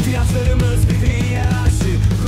İhtiyaçlarımız bir dünya aşık.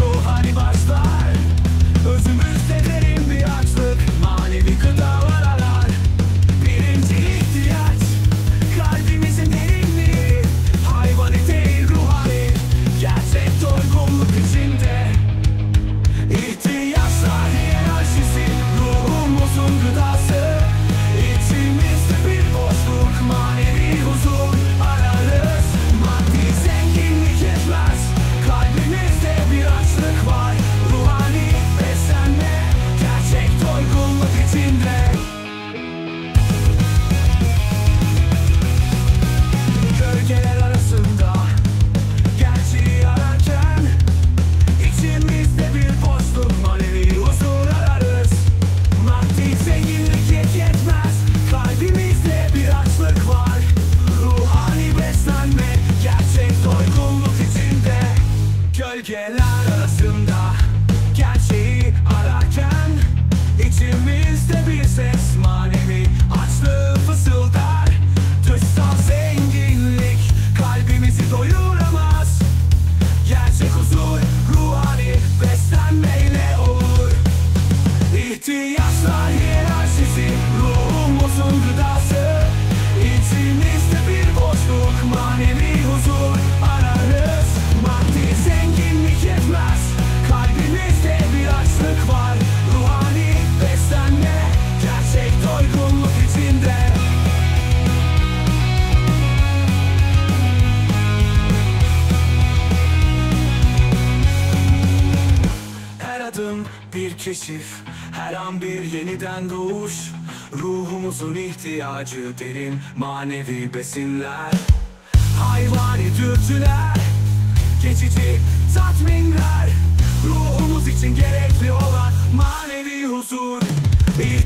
İhtiyaçlar hiyerarşisi. Ruhum olsun gıda bir keşif Her an bir yeniden doğuş. Ruhumuzun ihtiyacı derin manevi besinler. Hayvani dürtüler Geçici tatminler. Ruhumuz için gerekli olan manevi huzur. Bir